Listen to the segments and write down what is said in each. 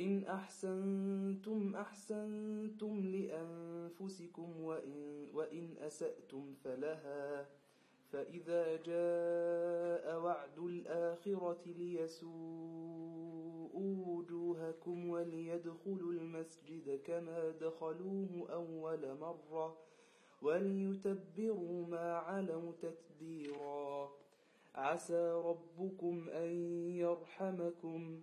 إن أحسنتم أحسنتم لأنفسكم وإن, وإن أسأتم فلها. فإذا جاء وعد الآخرة ليسوءوا وجوهكم وليدخلوا المسجد كما دخلوه أول مرة وليتبروا ما علوا تتبيرا. عسى ربكم أن يرحمكم.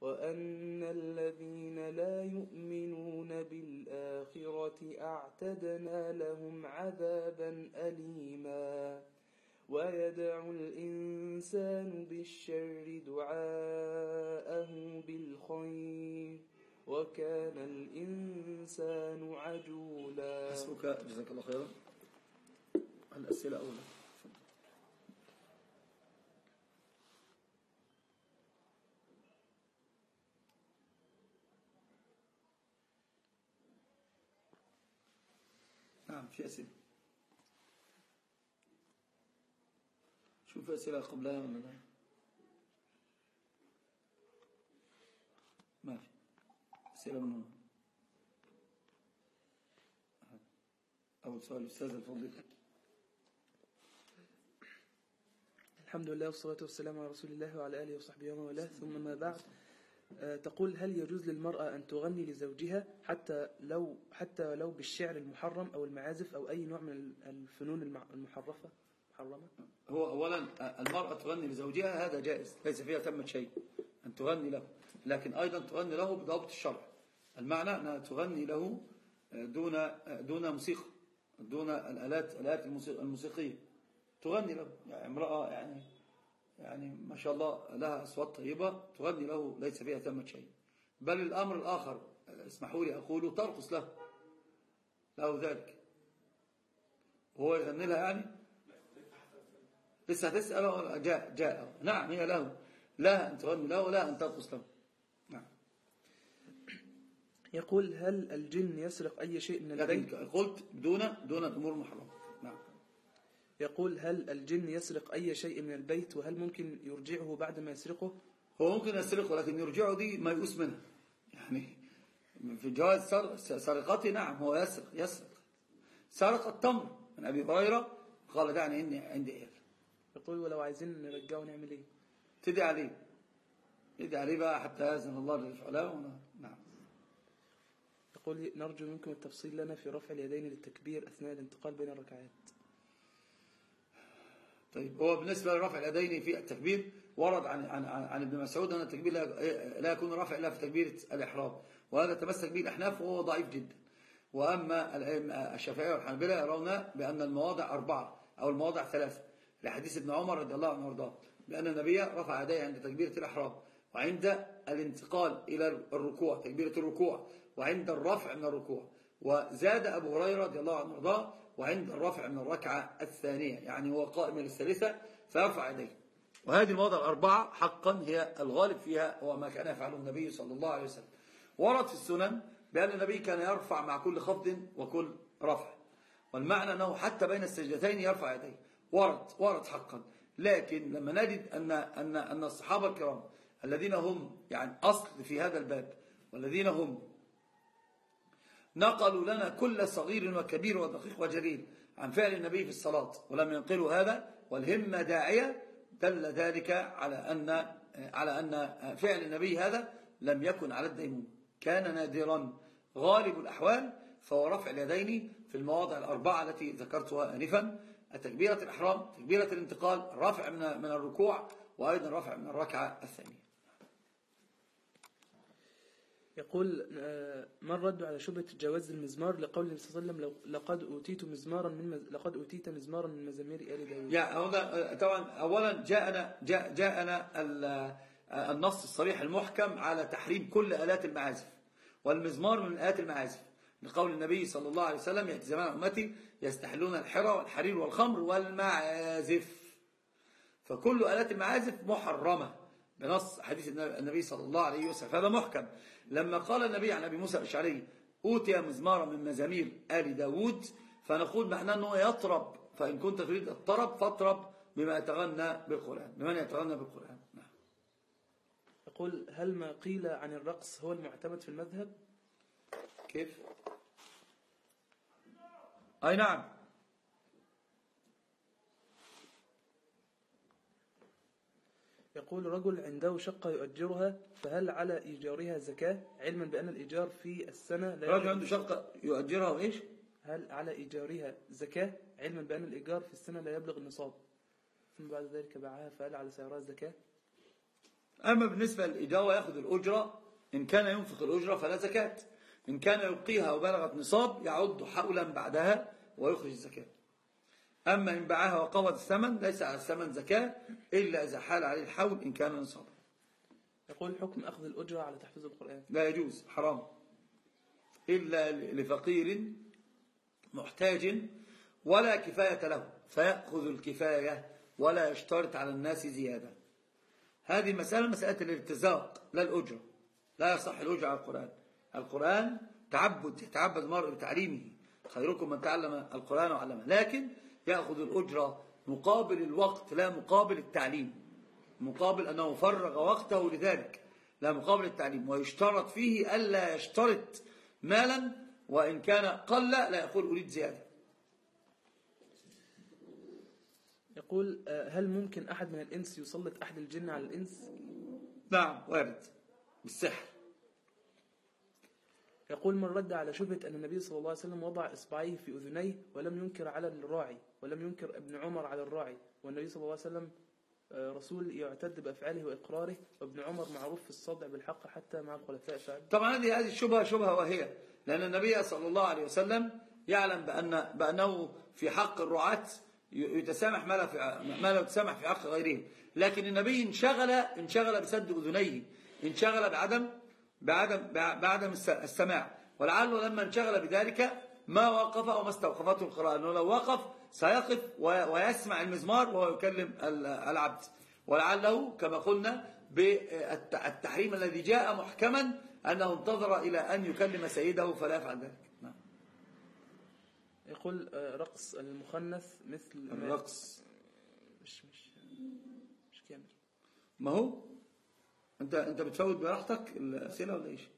وأن الذين لا يؤمنون بالآخرة أعتدنا لهم عذابا أليما. ويدع الإنسان بالشر دعاءه بالخير وكان الإنسان عجولا. حسبك جزاك الله خيرا. الأسئلة أولا نعم في أسئلة شوف أسئلة قبلها ولا لا. ما في. أسئلة من هنا أول سؤال أستاذ الفضل الحمد لله والصلاة والسلام على رسول الله وعلى آله وصحبه ومن والاه. ثم ما بعد. تقول هل يجوز للمرأة أن تغني لزوجها حتى لو حتى لو بالشعر المحرم أو المعازف أو أي نوع من الفنون المحرفة؟ محرمة؟ هو أولا المرأة تغني لزوجها هذا جائز ليس فيها تمت شيء أن تغني له لكن أيضا تغني له بضابط الشرع. المعنى أنها تغني له دون دون موسيقى دون الآلات الآلات الموسيق- الموسيقية. تغني له يعني امرأة يعني يعني ما شاء الله لها أصوات طيبة تغني له ليس فيها تمت شيء. بل الأمر الآخر اسمحوا لي أقول ترقص له. له ذلك. هو يغني لها يعني؟ لسه هتسأل جاء جاء. نعم هي له. لا أن تغني له ولا أن ترقص له. نعم. يقول هل الجن يسرق أي شيء من البيت قلت دون دون الأمور المحرمة يقول هل الجن يسرق أي شيء من البيت وهل ممكن يرجعه بعد ما يسرقه؟ هو ممكن يسرقه لكن يرجعه دي ما يؤس منها. يعني في جواز سر- سرقته نعم هو يسرق يسرق. سرق التمر من أبي هريرة قال دعني إني عندي إيه يقول ولو عايزين نرجعه نعمل إيه؟ تدعي عليه. تدعي عليه بقى حتى يأذن الله للفعلاء نعم. يقول نرجو منكم التفصيل لنا في رفع اليدين للتكبير أثناء الانتقال بين الركعات. طيب هو بالنسبة لرفع اليدين في التكبير ورد عن عن عن ابن مسعود أن التكبير لا يكون رفع إلا في تكبيرة الإحرام وهذا تمسك به الأحناف وهو ضعيف جدا. وأما الشافعية والحنابلة يرون بأن المواضع أربعة أو المواضع ثلاثة لحديث ابن عمر رضي الله عنه وأرضاه بأن النبي رفع يديه عند تكبيرة الإحرام وعند الانتقال إلى الركوع تكبيرة الركوع وعند الرفع من الركوع وزاد أبو هريرة رضي الله عنه وأرضاه وعند الرفع من الركعة الثانية يعني هو قائم للثالثة فيرفع يديه. وهذه المواضع الأربعة حقا هي الغالب فيها هو ما كان يفعله النبي صلى الله عليه وسلم. ورد في السنن بأن النبي كان يرفع مع كل خفض وكل رفع. والمعنى أنه حتى بين السجدتين يرفع يديه. ورد ورد حقا. لكن لما نجد أن, أن, أن الصحابة الكرام الذين هم يعني أصل في هذا الباب والذين هم نقلوا لنا كل صغير وكبير ودقيق وجليل عن فعل النبي في الصلاة ولم ينقلوا هذا والهمة داعية دل ذلك على أن على أن فعل النبي هذا لم يكن على الديموم كان نادرا غالب الأحوال فهو رفع اليدين في المواضع الأربعة التي ذكرتها آنفا تكبيرة الإحرام تكبيرة الانتقال الرفع من الركوع وأيضا الرفع من الركعة الثانية. يقول آه، ما الرد على شبهة جواز المزمار لقول النبي صلى الله عليه وسلم لقد أوتيت مزمارا من مز... لقد أوتيت مزمارا من مزامير آل داود. يعني هنا طبعا اولا جاءنا جاء جاءنا ال- النص الصريح المحكم على تحريم كل آلات المعازف والمزمار من آلات المعازف لقول النبي صلى الله عليه وسلم يأتي زمان أمتي يستحلون الحرى والحرير والخمر والمعازف. فكل آلات المعازف محرمة بنص حديث النبي صلى الله عليه وسلم هذا محكم. لما قال النبي عن أبي موسى الأشعري أوتي مزمارا من مزامير آل داود فنقول معناه أنه يطرب فإن كنت تريد الطرب فاطرب بما يتغنى بالقرآن بمن يتغنى بالقرآن. نعم. يقول هل ما قيل عن الرقص هو المعتمد في المذهب؟ كيف؟ أي نعم. يقول رجل عنده شقة يؤجرها فهل على إيجارها زكاة؟ علما بأن الإيجار في السنة لا رجل عنده شقة يؤجرها وإيش؟ هل على إيجارها زكاة؟ علما بأن الإيجار في السنة لا يبلغ النصاب. ثم بعد ذلك باعها فهل على سعرها زكاة؟ أما بالنسبة للإجارة يأخذ الأجرة إن كان ينفق الأجرة فلا زكاة. إن كان يبقيها وبلغت نصاب يعد حولا بعدها ويخرج الزكاة. أما إن باعها وقوض الثمن ليس على الثمن زكاة إلا إذا حال عليه الحول إن كان نصابا. يقول حكم أخذ الأجرة على تحفيظ القرآن. لا يجوز حرام. إلا لفقير محتاج ولا كفاية له فيأخذ الكفاية ولا يشترط على الناس زيادة. هذه مسألة مسألة الارتزاق لا الأجرة. لا يصح الأجرة على القرآن. القرآن تعبد يتعبد المرء بتعليمه. خيركم من تعلم القرآن وعلمه. لكن يأخذ الأجرة مقابل الوقت لا مقابل التعليم. مقابل أنه فرغ وقته لذلك لا مقابل التعليم. ويشترط فيه ألا يشترط مالا وإن كان قل لا يقول أريد زيادة. يقول آه، هل ممكن أحد من الإنس يسلط أحد الجن على الإنس؟ نعم وارد. بالسحر. يقول من رد على شبهة أن النبي صلى الله عليه وسلم وضع إصبعيه في أذنيه ولم ينكر على الراعي. ولم ينكر ابن عمر على الراعي والنبي صلى الله عليه وسلم آه، رسول يعتد بأفعاله وإقراره وابن عمر معروف في الصدع بالحق حتى مع الخلفاء فعل طبعا هذه هذه الشبهة شبهة وهي لأن النبي صلى الله عليه وسلم يعلم بأن بأنه في حق الرعاة يتسامح ما لا في ما لا يتسامح في حق غيرهم. لكن النبي انشغل انشغل بسد أذنيه انشغل بعدم بعدم بعدم السماع. ولعله لما انشغل بذلك ما وقف أو ما استوقفته القراءة لأنه لو وقف سيقف ويسمع المزمار وهو يكلم العبد. ولعله كما قلنا بالتحريم الذي جاء محكما أنه انتظر إلى أن يكلم سيده فلا يفعل ذلك. نعم. يقول آه، رقص المخنث مثل الرقص مش مش مش كامل. ما هو؟ انت أنت بتفوت براحتك الأسئلة ولا إيش؟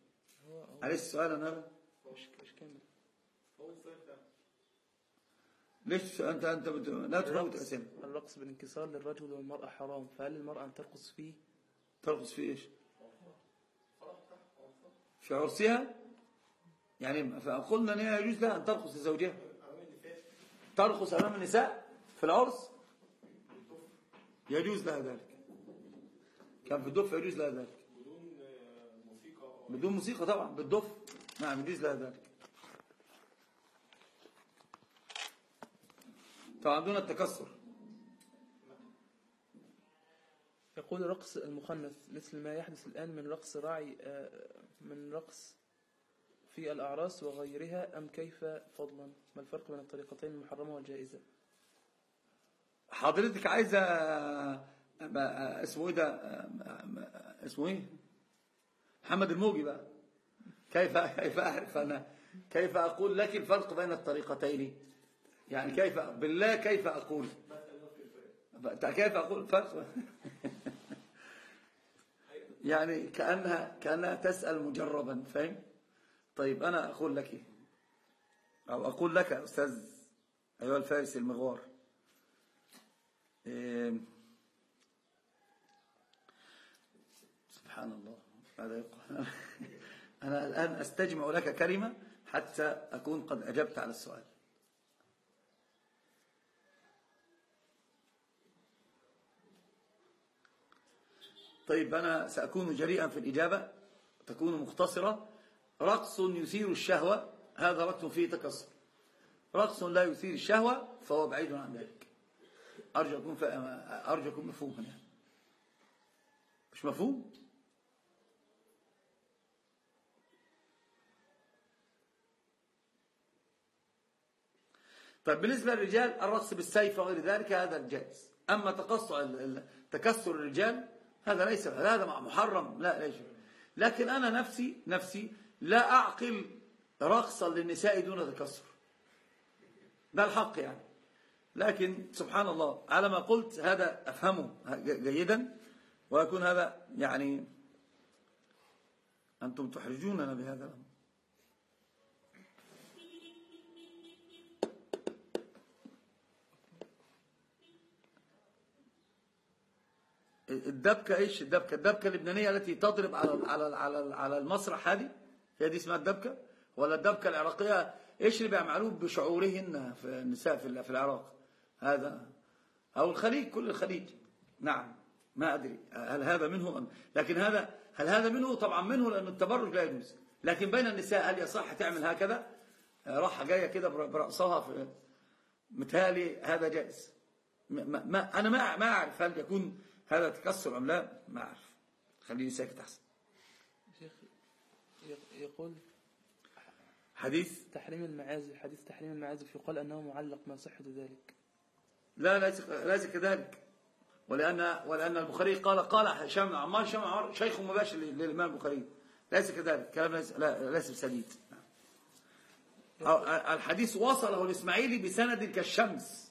عليه السؤال أنا. ليش انت أنت بت... لا تفوت اسئله الرقص بالانكسار للرجل والمرأة حرام. فهل المرأة أن ترقص فيه؟ ترقص فيه إيش؟ في عرسها؟ يعني فقلنا ان هي يجوز لها أن ترقص لزوجها. ترقص أمام النساء في العرس؟ يجوز لها ذلك. كان في الدف يجوز لها ذلك. بدون موسيقى طبعا بالدف. نعم يجوز لها ذلك. طبعا دون التكسر. يقول رقص المخنث مثل ما يحدث الآن من رقص راعي آه، من رقص في الأعراس وغيرها أم كيف فضلا؟ ما الفرق بين الطريقتين المحرمة والجائزة؟ حضرتك عايزة اسمه إيه ده؟ اسمه إيه؟ محمد الموجي بقى. كيف كيف أعرف أنا؟ كيف أقول لك الفرق بين الطريقتين؟ يعني كيف بالله كيف أقول؟ كيف أقول؟ الفرق يعني كانها كأنها تسأل مجربا فاهم؟ طيب أنا أقول لك أو أقول لك أستاذ أيها الفارس المغوار. إيه سبحان الله. ماذا يقول. أنا الآن أستجمع لك كلمة حتى أكون قد أجبت على السؤال. طيب أنا سأكون جريئا في الإجابة. تكون مختصرة. رقص يثير الشهوة. هذا رقص فيه تكسر رقص لا يثير الشهوة فهو بعيد عن ذلك. أرجو أكون, أرجو أكون مفهوما يعني مش مفهوم؟ طيب بالنسبة للرجال الرقص بالسيف وغير ذلك هذا جائز أما تقصع تكسر الرجال هذا ليس هذا محرم. لا ليس لكن أنا نفسي نفسي لا أعقل رقصا للنساء دون تكسر. ده الحق يعني. لكن سبحان الله على ما قلت هذا أفهمه جيدا ويكون هذا يعني أنتم تحرجوننا بهذا الأمر. الدبكة إيش؟ الدبكة الدبكة اللبنانية التي تضرب على على على على المسرح هذه. هي دي اسمها الدبكة. ولا الدبكة العراقية إيش اللي بيعملوه بشعورهن في النساء في في العراق؟ هذا. أو الخليج كل الخليج. نعم. ما أدري. هل هذا منه أم؟ لكن هذا هل هذا منه؟ طبعا منه لأن التبرج لا يجوز. لكن بين النساء هل يصح تعمل هكذا؟ راحة جاية كده برأسها في متهيألي هذا جائز. ما ما أنا ما أعرف هل يكون هذا تكسر أم لا؟ ما أعرف. خليني ساكت أحسن. شيخ يقول حديث؟ تحريم المعازف حديث تحريم المعازف يقال أنه معلق ما صحة ذلك. لا ليس ليس كذلك. ولأن ولأن البخاري قال قال هشام بن عمار هشام عمار شيخ مباشر للإمام البخاري. ليس كذلك. كلام ليس لا ليس بسديد. الحديث وصله الإسماعيلي بسند كالشمس.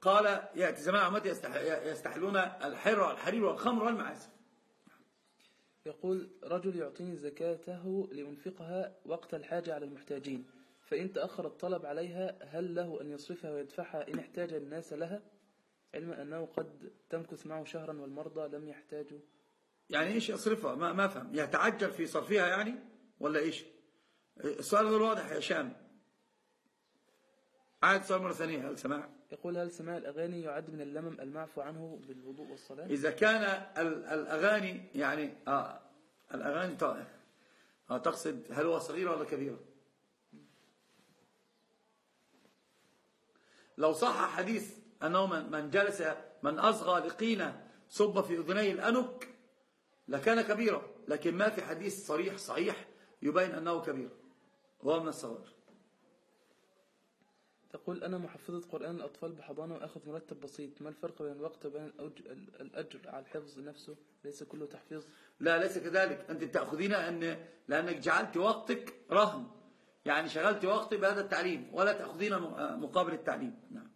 قال يأتي زمان عمتي يستحلون الحر والحرير والخمر والمعازف. يقول رجل يعطيني زكاته لأنفقها وقت الحاجة على المحتاجين فإن تأخر الطلب عليها هل له أن يصرفها ويدفعها إن احتاج الناس لها؟ علما أنه قد تمكث معه شهرا والمرضى لم يحتاجوا. يعني إيش يصرفها؟ ما, ما فهم. يتعجل في صرفها يعني ولا إيش؟ السؤال غير واضح يا شام. عاد سؤال مرة ثانية هل سماع يقول هل سماع الأغاني يعد من اللمم المعفو عنه بالوضوء والصلاة؟ إذا كان الأغاني يعني آه الأغاني آه تقصد هل هو صغير ولا كبير لو صح حديث أنه من, جلس من أصغى لقينا صب في أذني الأنك لكان كبيرا لكن ما في حديث صريح صحيح يبين أنه كبير. هو من الصغير تقول أنا محفظة قرآن الأطفال بحضانة وأخذ مرتب بسيط. ما الفرق بين الوقت وبين الأجر على الحفظ نفسه؟ ليس كله تحفيظ. لا ليس كذلك. أنت تأخذين أن لأنك جعلت وقتك رهن. يعني شغلت وقتي بهذا التعليم ولا تأخذين مقابل التعليم. نعم.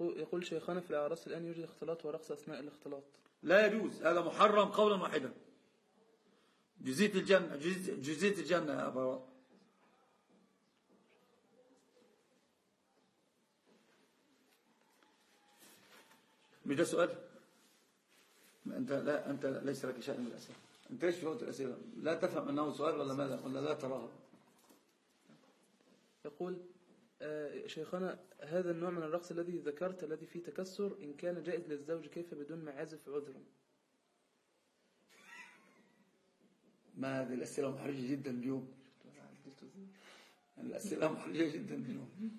يقول شيخنا في الأعراس الآن يوجد اختلاط ورقص أثناء الاختلاط. لا يجوز. هذا محرم قولا واحدا. جزية الجنة جزية الجنة يا أبا مش ده سؤال؟ أنت لا أنت ليس لك شأن من الأسئلة. أنت ليش في وقت الأسئلة؟ لا تفهم أنه سؤال ولا ماذا؟ ولا لا تراه. يقول شيخنا هذا النوع من الرقص الذي ذكرت الذي فيه تكسر إن كان جائز للزوج كيف بدون معازف عذرا ما هذه الأسئلة محرجة جدا اليوم. الأسئلة محرجة جدا اليوم.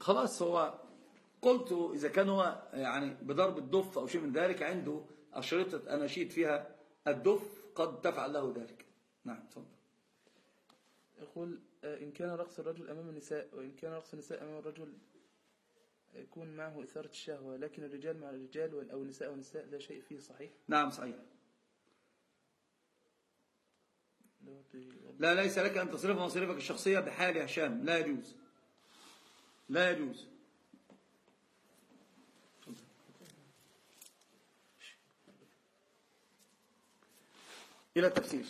خلاص هو قلت إذا كان هو يعني بضرب الدف أو شيء من ذلك عنده أشرطة أناشيد فيها الدف قد تفعل له ذلك. نعم تفضل. يقول إن كان رقص الرجل أمام النساء وإن كان رقص النساء أمام الرجل يكون معه إثارة الشهوة لكن الرجال مع الرجال أو النساء والنساء لا شيء فيه صحيح؟ نعم صحيح. لا ليس لك أن تصرف مصاريفك الشخصية بحال هشام. لا يجوز. لا يجوز. إلى التفسير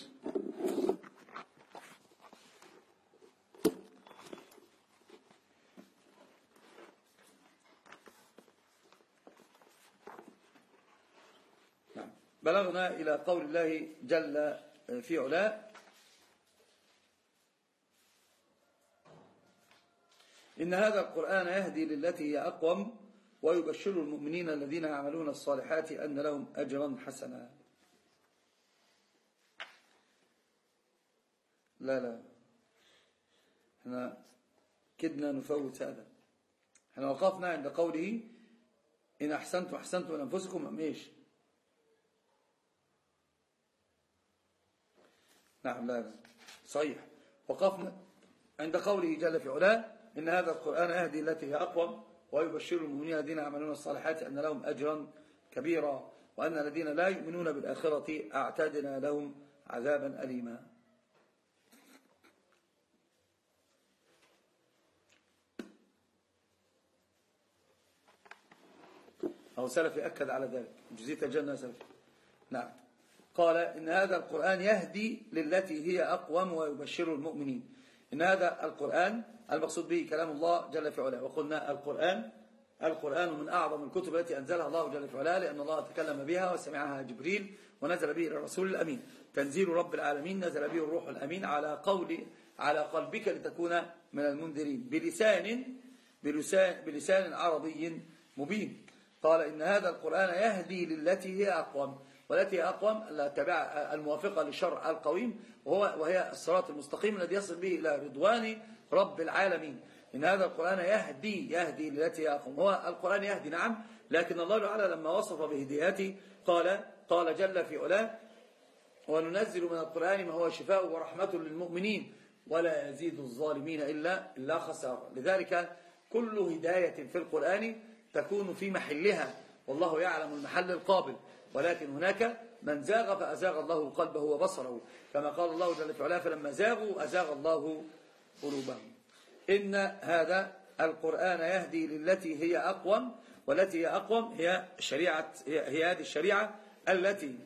بلغنا إلى قول الله جل في علاه. إن هذا القرآن يهدي للتي هي أقوم ويبشر المؤمنين الذين يعملون الصالحات أن لهم أجرا حسنا. لا لا. إحنا كدنا نفوت هذا. إحنا وقفنا عند قوله إن أحسنتم أحسنتم لأنفسكم إيش نعم لا لا. صحيح. وقفنا عند قوله جل في علاه إن هذا القرآن يهدي التي هي أقوم ويبشر المؤمنين الذين يعملون الصالحات أن لهم أجرا كبيرا وأن الذين لا يؤمنون بالآخرة أعتدنا لهم عذابا أليما. أو سلفي أكد على ذلك. جزيت الجنة سلفي. نعم. قال إن هذا القرآن يهدي للتي هي أقوم ويبشر المؤمنين. إن هذا القرآن المقصود به كلام الله جل في علاه. وقلنا القرآن القرآن من أعظم الكتب التي أنزلها الله جل في علاه لأن الله تكلم بها وسمعها جبريل ونزل به الرسول الأمين. تنزيل رب العالمين نزل به الروح الأمين على قول على قلبك لتكون من المنذرين. بلسان بلسان, بلسان عربي مبين. قال إن هذا القرآن يهدي للتي هي أقوم والتي هي أقوم الموافقة للشرع القويم وهو وهي الصراط المستقيم الذي يصل به إلى رضوان رب العالمين. إن هذا القرآن يهدي يهدي للتي هي أقوم. هو القرآن يهدي نعم لكن الله تعالى لما وصف بهدياته قال قال جل في علاه وننزل من القرآن ما هو شفاء ورحمة للمؤمنين ولا يزيد الظالمين إلا إلا خسارة. لذلك كل هداية في القرآن تكون في محلها والله يعلم المحل القابل ولكن هناك من زاغ فأزاغ الله قلبه وبصره. كما قال الله جل وعلا فلما زاغوا أزاغ الله قلوبهم. إن هذا القرآن يهدي للتي هي أقوم والتي هي أقوم هي شريعة هي هذه الشريعة التي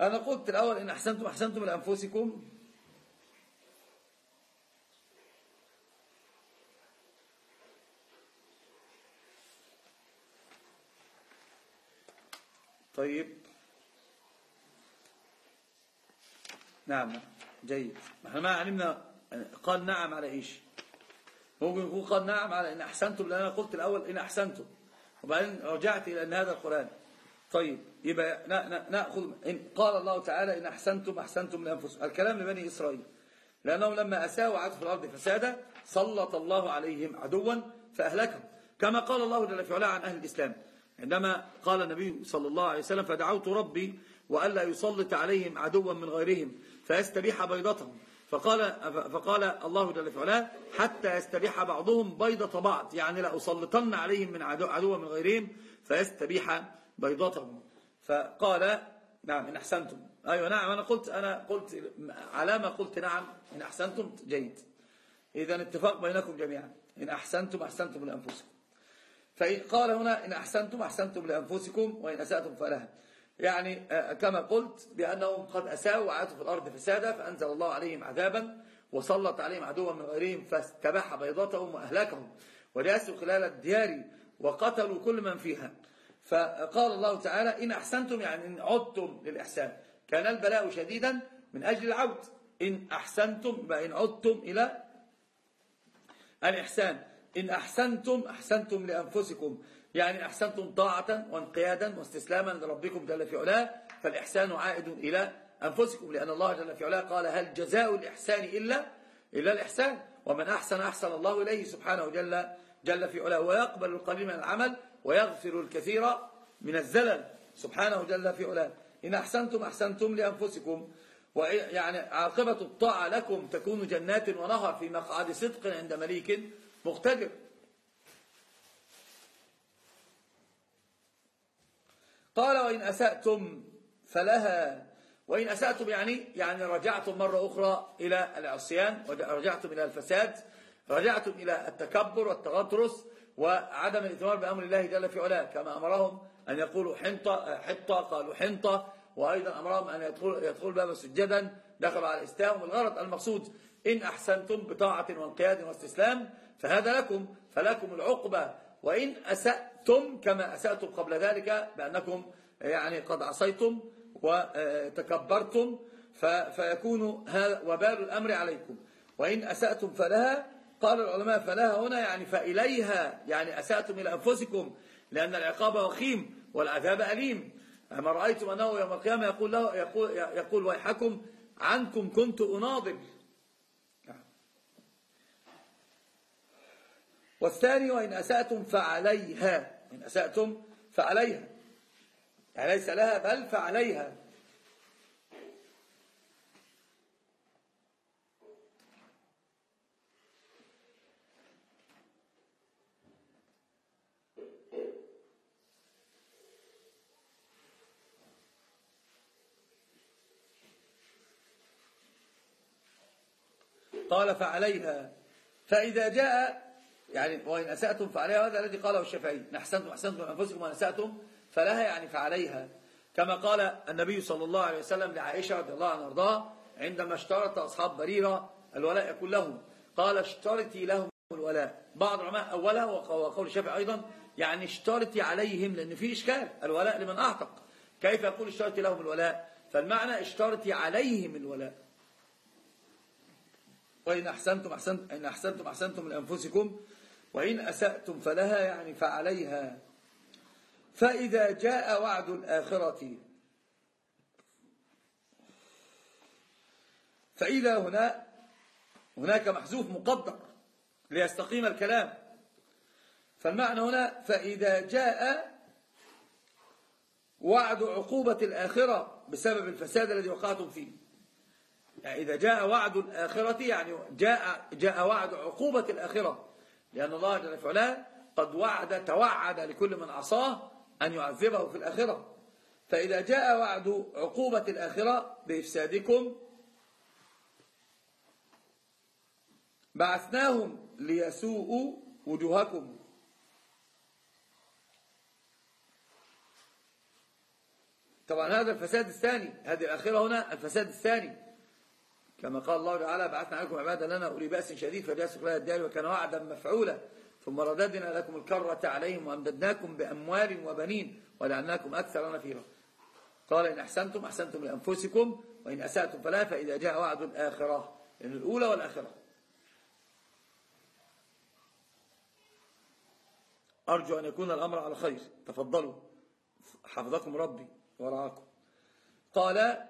أنا قلت الأول إن أحسنتم أحسنتم لأنفسكم طيب. نعم جيد. إحنا ما علمنا قال نعم على إيش؟ ممكن يكون قال نعم على إن أحسنتم لأن أنا قلت الأول إن أحسنتم. وبعدين رجعت إلى أن هذا القرآن. طيب يبقى نأخذ إن قال الله تعالى إن أحسنتم أحسنتم لأنفسكم الكلام لبني إسرائيل. لأنهم لما أساءوا وعدوا في الأرض فسادا سلط الله عليهم عدوا فأهلكهم. كما قال الله جل في عن أهل الإسلام عندما قال النبي صلى الله عليه وسلم فدعوت ربي وألا يسلط عليهم عدوا من غيرهم فيستبيح بيضتهم. فقال, فقال الله جل في حتى يستبيح بعضهم بيضة بعض. يعني لأسلطن عليهم من عدو, عدوا من غيرهم فيستبيح بيضتهم. فقال نعم إن أحسنتم. أيوة نعم أنا قلت أنا قلت على ما قلت نعم إن أحسنتم جيد. إذا اتفاق بينكم جميعا. إن أحسنتم أحسنتم لأنفسكم. فإن قال هنا إن أحسنتم أحسنتم لأنفسكم وإن أسأتم فلها. يعني آه، كما قلت بأنهم قد أساءوا وعاتوا في الأرض فسادا فأنزل الله عليهم عذابا وسلط عليهم عدوا من غيرهم فاستباح بيضتهم وأهلكهم. وليسوا خلال الديار وقتلوا كل من فيها. فقال الله تعالى إن أحسنتم يعني إن عدتم للإحسان. كان البلاء شديدا من أجل العود. إن أحسنتم إن عدتم إلى الإحسان. إن أحسنتم أحسنتم لأنفسكم. يعني أحسنتم طاعة وانقيادا واستسلاما لربكم جل في علاه. فالإحسان عائد إلى أنفسكم لأن الله جل في علاه قال هل جزاء الإحسان إلا إلا الإحسان؟ ومن أحسن أحسن الله إليه سبحانه جل, جل في علاه. ويقبل القليل من العمل ويغفر الكثير من الزلل. سبحانه جل في علاه. إن أحسنتم أحسنتم لأنفسكم. ويعني عاقبة الطاعة لكم. تكون جنات ونهر في مقعد صدق عند مليك مقتدر. قال وإن أسأتم فلها. وإن أسأتم يعني يعني رجعتم مرة أخرى إلى العصيان رجعتم إلى الفساد رجعتم إلى التكبر والتغطرس. وعدم الإتمار بأمر الله جل في علاه. كما أمرهم أن يقولوا حنطة, حطة قالوا حنطة. وأيضا أمرهم أن يدخل, يدخل باب سجدا. دخلوا على الإسلام والغرض المقصود إن أحسنتم بطاعة وانقياد واستسلام فهذا لكم فلكم العقبة. وإن أسأتم كما أسأتم قبل ذلك بأنكم يعني قد عصيتم وتكبرتم فيكون هذا وبال الأمر عليكم. وإن أسأتم فلها قال العلماء فلها هنا يعني فإليها يعني أسأتم إلى أنفسكم لأن العقاب وخيم والعذاب أليم. ما رأيتم أنه يوم القيامة يقول, له يقول, يقول ويحكم عنكم كنت أناضل. والثاني وإن أسأتم فعليها. إن أسأتم فعليها. يعني ليس لها بل فعليها. قال فعليها. فإذا جاء يعني وإن أسأتم فعليها هذا الذي قاله الشافعي. أحسنتم أحسنتم أنفسكم وإن أسأتم فلها يعني فعليها. كما قال النبي صلى الله عليه وسلم لعائشة رضي الله عنها وأرضاها عندما اشترط أصحاب بريرة الولاء يكون لهم قال اشترطي لهم الولاء. بعض العلماء أولها وقول الشافعي أيضا يعني اشترطي عليهم لأن في إشكال الولاء لمن أعتق. كيف يقول اشترطي لهم الولاء؟ فالمعنى اشترطي عليهم الولاء. وإن أحسنتم أحسنتم, إن أحسنتم, أحسنتم لأنفسكم وإن أسأتم فلها يعني فعليها. فإذا جاء وعد الآخرة فإذا هنا هناك محذوف مقدر ليستقيم الكلام. فالمعنى هنا فإذا جاء وعد عقوبة الآخرة بسبب الفساد الذي وقعتم فيه. إذا جاء وعد الآخرة يعني جاء, جاء وعد عقوبة الآخرة. لأن الله جل وعلا قد وعد توعد لكل من عصاه أن يعذبه في الآخرة. فإذا جاء وعد عقوبة الآخرة بإفسادكم بعثناهم ليسوءوا وجوهكم. طبعا هذا الفساد الثاني هذه الآخرة هنا الفساد الثاني. كما قال الله تعالى بعثنا عليكم عبادا لنا أولي بأس شديد فجاسوا لها الدار وكان وعدا مفعولا ثم رددنا لكم الكرة عليهم وأمددناكم بأموال وبنين ولعناكم أكثر نفيرا قال إن أحسنتم أحسنتم لأنفسكم وإن أسأتم فلا فإذا جاء وعد الآخرة. يعني الأولى والآخرة. أرجو أن يكون الأمر على خير. تفضلوا. حفظكم ربي ورعاكم. قال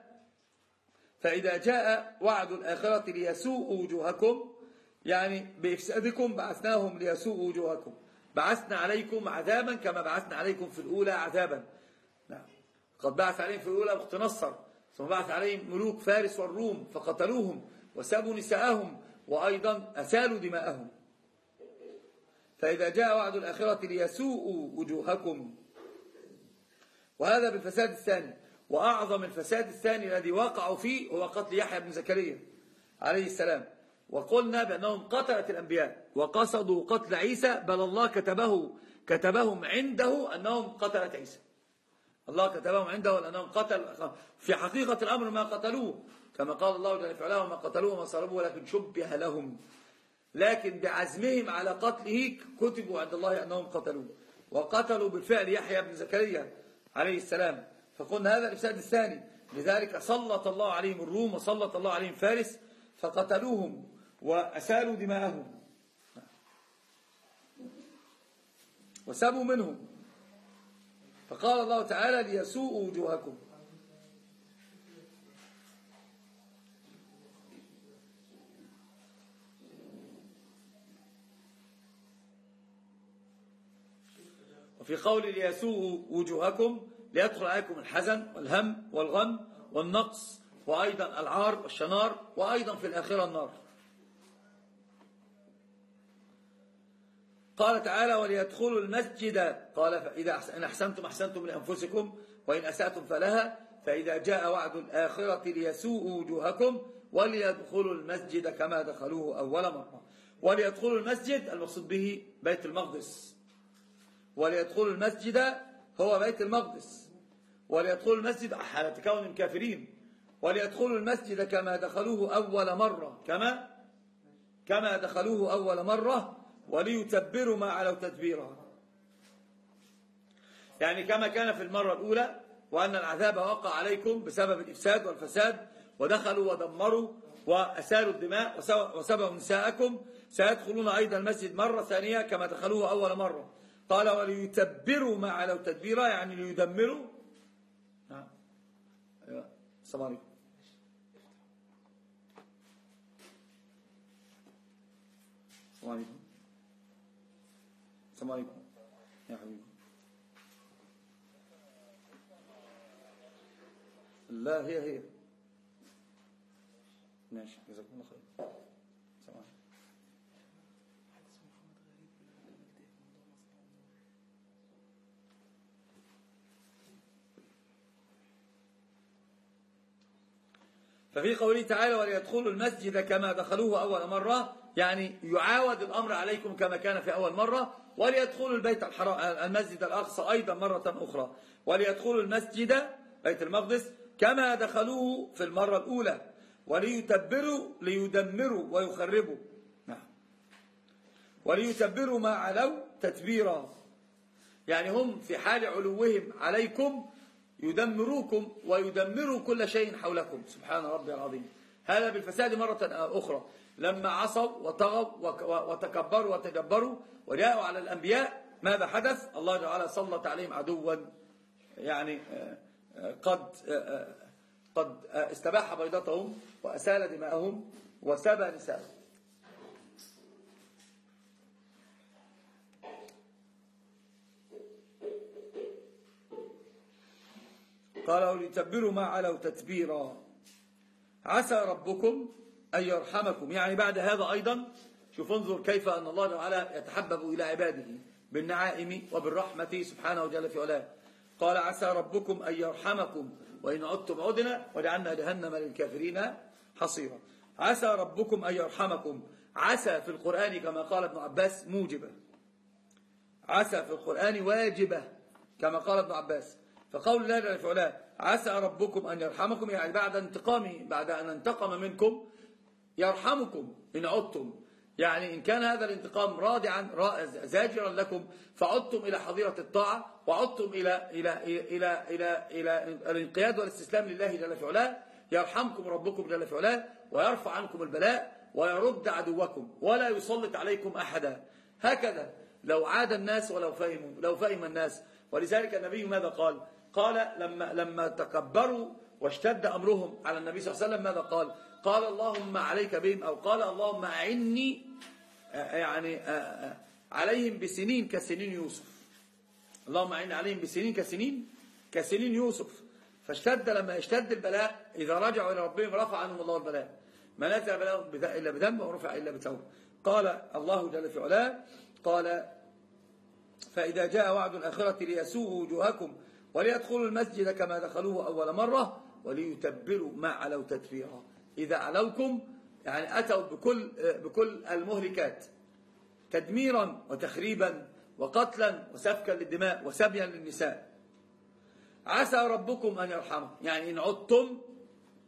فإذا جاء وعد الآخرة ليسوء وجوهكم يعني بإفسادكم بعثناهم ليسوءوا وجوهكم. بعثنا عليكم عذابا كما بعثنا عليكم في الأولى عذابا. نعم. قد بعث عليهم في الأولى وقت نصر ثم بعث عليهم ملوك فارس والروم فقتلوهم وسابوا نساءهم وأيضا أسالوا دماءهم. فإذا جاء وعد الآخرة ليسوءوا وجوهكم. وهذا بالفساد الثاني. وأعظم الفساد الثاني الذي وقعوا فيه هو قتل يحيى بن زكريا عليه السلام. وقلنا بأنهم قتلت الأنبياء وقصدوا قتل عيسى بل الله كتبه كتبهم عنده أنهم قتلت عيسى. الله كتبهم عنده لأنهم قتل في حقيقة الأمر ما قتلوه. كما قال الله جل وعلا ما قتلوه وما صلبوه ولكن شبه لهم. لكن بعزمهم على قتله كتبوا عند الله أنهم قتلوه. وقتلوا بالفعل يحيى بن زكريا عليه السلام. فقلنا هذا الإفساد الثاني. لذلك سلط الله عليهم الروم وسلط الله عليهم فارس فقتلوهم وأسالوا دماءهم. وسبوا منهم. فقال الله تعالى ليسوءوا وجوهكم. وفي قول ليسوءوا وجوهكم ليدخل عليكم الحزن والهم والغم والنقص وأيضا العار والشنار وأيضا في الآخرة النار. قال تعالى وليدخلوا المسجد. قال فإذا إن أحسنتم أحسنتم لأنفسكم وإن أسأتم فلها فإذا جاء وعد الآخرة ليسوءوا وجوهكم وليدخلوا المسجد كما دخلوه أول مرة. وليدخلوا المسجد المقصود به بيت المقدس. وليدخلوا المسجد هو بيت المقدس وليدخلوا المسجد حالة كون كافرين وليدخلوا المسجد كما دخلوه أول مرة. كما؟ كما دخلوه أول مرة وليتبروا ما علوا تدبيرا يعني كما كان في المرة الأولى وأن العذاب وقع عليكم بسبب الإفساد والفساد ودخلوا ودمروا وأسالوا الدماء وسبوا نساءكم سيدخلون أيضا المسجد مرة ثانية كما دخلوه أول مرة. قال وليتبروا ما علوا تدبيرا يعني ليدمروا. السلام عليكم. السلام عليكم. السلام عليكم. يا حبيبي. لا هي هي. ماشي جزاكم الله خير سلام عليكم ففي قوله تعالى وليدخلوا المسجد كما دخلوه أول مرة يعني يعاود الأمر عليكم كما كان في أول مرة وليدخلوا البيت الحرام المسجد الأقصى أيضا مرة أخرى. وليدخلوا المسجد بيت المقدس كما دخلوه في المرة الأولى. وليتبروا ليدمروا ويخربوا. نعم. وليتبروا ما علوا تتبيرا. يعني هم في حال علوهم عليكم يدمروكم ويدمروا كل شيء حولكم. سبحان ربي العظيم. هذا بالفساد مرة أخرى. لما عصوا وطغوا وتكبروا وتجبروا وجاءوا على الأنبياء ماذا حدث؟ الله تعالى سلط عليهم عدوا. يعني آه، آه، قد آه، قد استباح بيضتهم وأسال دماءهم وسبى نساءهم. قال لتبروا ما علوا تتبيرا عسى ربكم أن يرحمكم. يعني بعد هذا أيضا شوف انظر كيف أن الله تعالى يتحبب إلى عباده بالنعائم وبالرحمة سبحانه وجل في علاه. قال عسى ربكم أن يرحمكم وإن عدتم عدنا وجعلنا جهنم للكافرين حصيرا. عسى ربكم أن يرحمكم. عسى في القرآن كما قال ابن عباس موجبة. عسى في القرآن واجبة كما قال ابن عباس. فقول الله جل وعلا عسى ربكم أن يرحمكم يعني بعد انتقام بعد أن انتقم منكم يرحمكم إن عدتم. يعني إن كان هذا الانتقام رادعا زاجرا لكم فعدتم إلى حظيرة الطاعة وعدتم إلى إلى إلى إلى إلى الانقياد والاستسلام لله جل في علاه يرحمكم ربكم جل في علاه ويرفع عنكم البلاء ويرد عدوكم ولا يسلط عليكم أحدا. هكذا لو عاد الناس ولو فهموا لو فهم الناس. ولذلك النبي ماذا قال؟ قال لما لما تكبروا واشتد أمرهم على النبي صلى الله عليه وسلم ماذا قال؟ قال اللهم عليك بهم أو قال اللهم أعني يعني عليهم بسنين كسنين يوسف. اللهم أعني عليهم بسنين كسنين كسنين يوسف. فاشتد لما يشتد البلاء إذا رجعوا إلى ربهم رفع عنهم الله البلاء. ما نزل بلاء إلا بذنب ورفع إلا بتوبة. قال الله جل في علاه قال فإذا جاء وعد الآخرة ليسوء وجوهكم وليدخلوا المسجد كما دخلوه أول مرة وليتبروا ما علوا تتبيرا إذا علوكم يعني أتوا بكل, بكل المهلكات تدميرا وتخريبا وقتلا وسفكا للدماء وسبيا للنساء. عسى ربكم أن يرحمه. يعني إن عدتم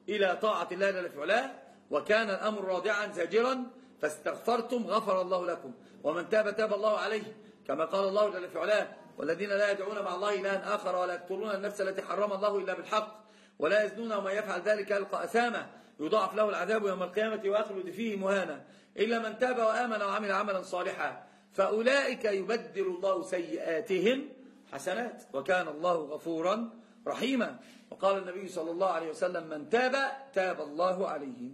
إلى طاعة الله جل في علاه وكان الأمر رادعا زاجرا فاستغفرتم غفر الله لكم. ومن تاب تاب الله عليه كما قال الله جل في علاه والذين لا يدعون مع الله إلها آخر ولا يقتلون النفس التي حرم الله إلا بالحق ولا يزنون ومن يفعل ذلك يلقى أثامه يضاعف له العذاب يوم القيامة ويخلد فيه مهانا إلا من تاب وآمن وعمل عملا صالحا فأولئك يبدل الله سيئاتهم حسنات وكان الله غفورا رحيما. وقال النبي صلى الله عليه وسلم من تاب تاب الله عليه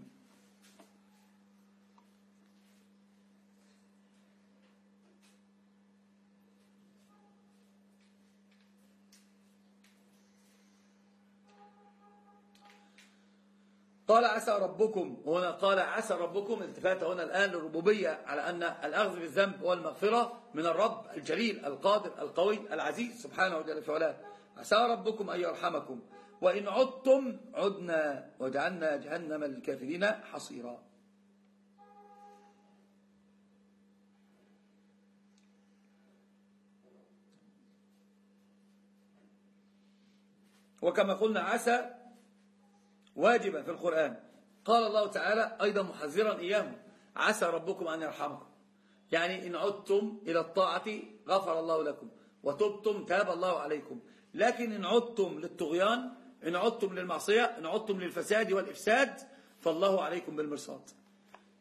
قال عسى ربكم هنا قال عسى ربكم التفات هنا الآن للربوبية على أن الأخذ بالذنب والمغفرة من الرب الجليل القادر القوي العزيز سبحانه وتعالى في عسى ربكم أن يرحمكم. وإن عدتم عدنا وجعلنا جهنم للكافرين حصيرا. وكما قلنا عسى واجبة في القرآن. قال الله تعالى أيضا محذرا إياهم. عسى ربكم أن يرحمكم. يعني إن عدتم إلى الطاعة غفر الله لكم وتبتم تاب الله عليكم. لكن إن عدتم للطغيان إن عدتم للمعصية إن عدتم للفساد والإفساد فالله عليكم بالمرصاد.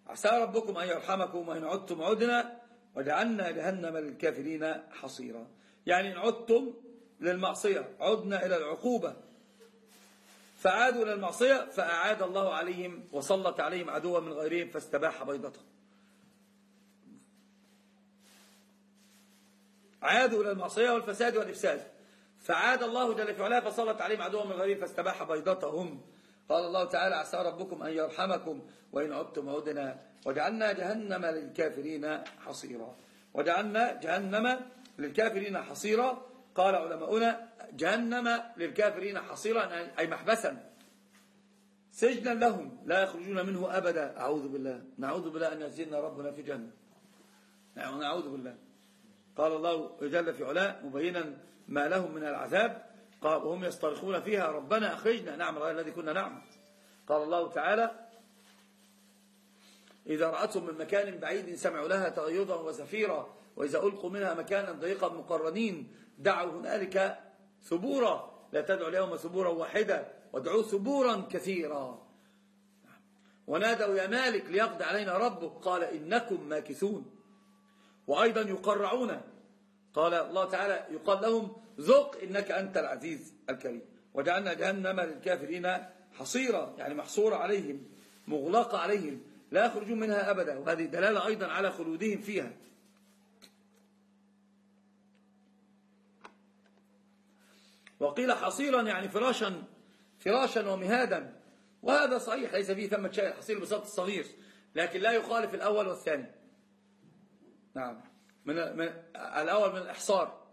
عسى ربكم أن يرحمكم وإن عدتم عدنا وجعلنا جهنم للكافرين حصيرا. يعني إن عدتم للمعصية عدنا إلى العقوبة فعادوا إلى المعصية فأعاد الله عليهم وسلط عليهم عدوا من غيرهم فاستباح بيضته عادوا إلى المعصية والفساد والإفساد. فعاد الله جل في علاه فسلط عليهم عدوا من غيرهم فاستباح بيضتهم. قال الله تعالى عسى ربكم أن يرحمكم وإن عدتم عدنا وجعلنا جهنم للكافرين حصيرا. وجعلنا جهنم للكافرين حصيرا. قال علماؤنا جهنم للكافرين حصيرا أي محبسا. سجنا لهم لا يخرجون منه أبدا. أعوذ بالله. نعوذ بالله أن يسجننا ربنا في جنة نعوذ بالله. قال الله جل في علاه مبينا ما لهم من العذاب. قال وهم يصطرخون فيها. ربنا أخرجنا. غير الذي كنا نعمل. قال الله تعالى إذا رأتهم من مكان بعيد سمعوا لها تغيظا وزفيرا. وإذا ألقوا منها مكانا ضيقا مقرنين دعوا هنالك ثبورا. لا تدعوا اليوم ثبورا واحدا وادعوا ثبورا كثيرا. ونادوا يا مالك ليقضي علينا ربك. قال إنكم ماكثون. وأيضا يقرعون. قال الله تعالى يقال لهم ذق إنك أنت العزيز الكريم. وجعلنا جهنم للكافرين حصيرا يعني محصورة عليهم مغلقة عليهم لا يخرجون منها أبدا. وهذه دلالة أيضا على خلودهم فيها. وقيل حصيرا يعني فراشا فراشا ومهادا. وهذا صحيح ليس فيه ثمة شيء الحصير بسط الصغير لكن لا يخالف الأول والثاني. نعم. من, من الأول من الإحصار.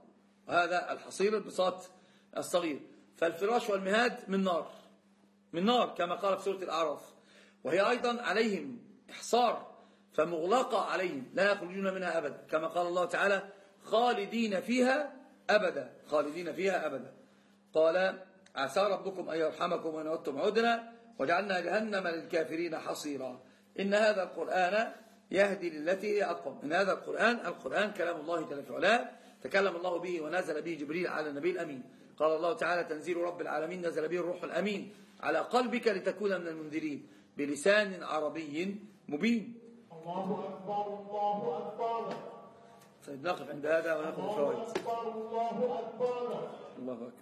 هذا الحصير البساط الصغير. فالفراش والمهاد من نار. من نار كما قال في سورة الأعراف. وهي أيضا عليهم إحصار فمغلقة عليهم لا يخرجون منها أبدا. كما قال الله تعالى خالدين فيها أبدا. خالدين فيها أبدا. قال عسى ربكم أن يرحمكم وأن عدتم عدنا وجعلنا جهنم للكافرين حصيرا. إن هذا القرآن يهدي للتي هي أقوم إن هذا القرآن القرآن كلام الله جل في علاه. تكلم الله به ونزل به جبريل على النبي الأمين. قال الله تعالى تنزيل رب العالمين نزل به الروح الأمين على قلبك لتكون من المنذرين بلسان عربي مبين. الله أكبر الله أكبر. طيب نقف عند هذا أكبر الله أكبر الله أكبر. الله أكبر.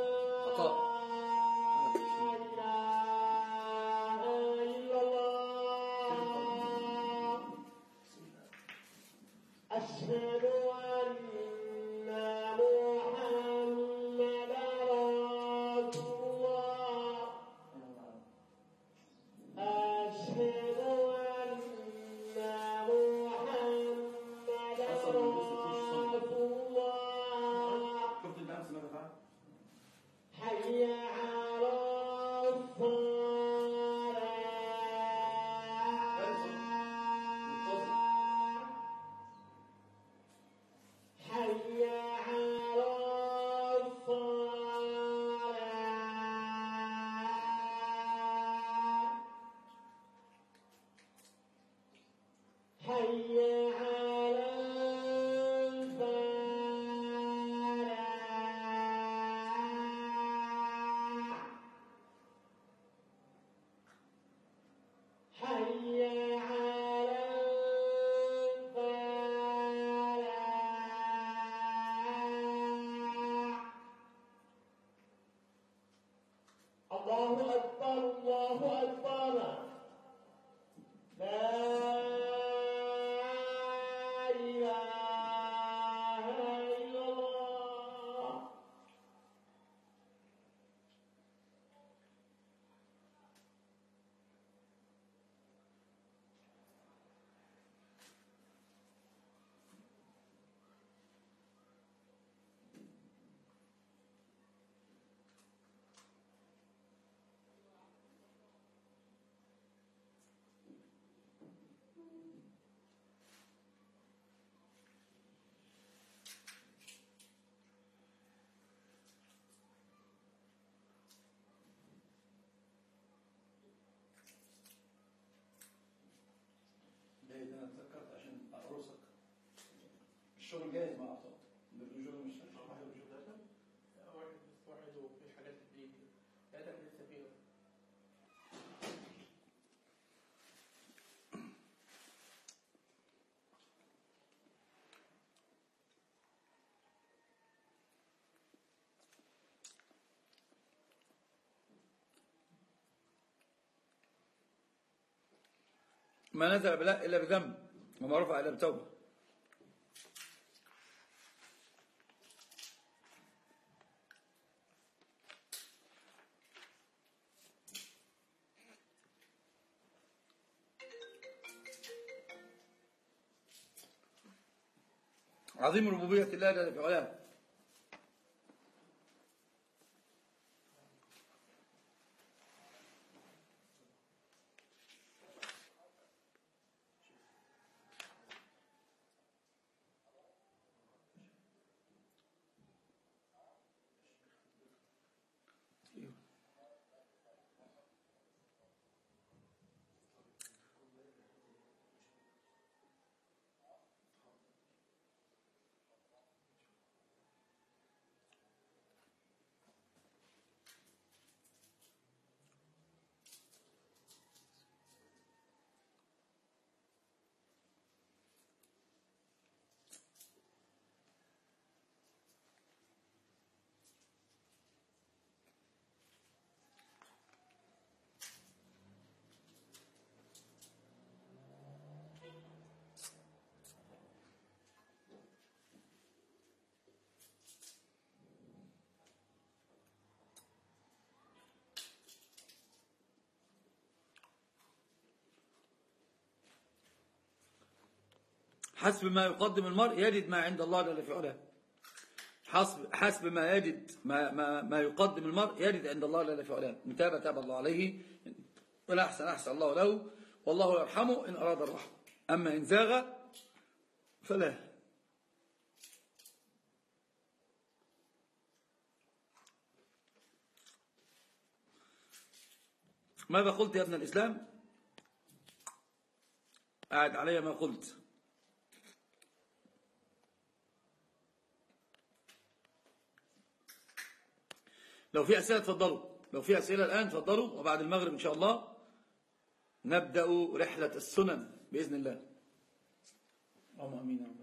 Yeah. الشغل جاهز ما اعتقد الرجل مش واحد واحد وفي حاجات كتير لا تحدث فيها ما نزل إلا بذنب. وما رفع إلا بتوبة. عظيم ربوبية الله جل في علاه حسب ما يقدم المرء يجد ما عند الله جل في علاه. حسب حسب ما يجد ما ما ما يقدم المرء يجد عند الله جل في علاه. ان تاب تاب الله عليه. وإن احسن أحسن الله له. والله يرحمه إن أراد الرحمة. أما إن زاغ فلا. ماذا قلت يا ابن الإسلام؟ قاعد علي ما قلت. لو في أسئلة تفضلوا لو في أسئلة الآن تفضلوا وبعد المغرب إن شاء الله نبدأ رحلة السنن بإذن الله. اللهم أمين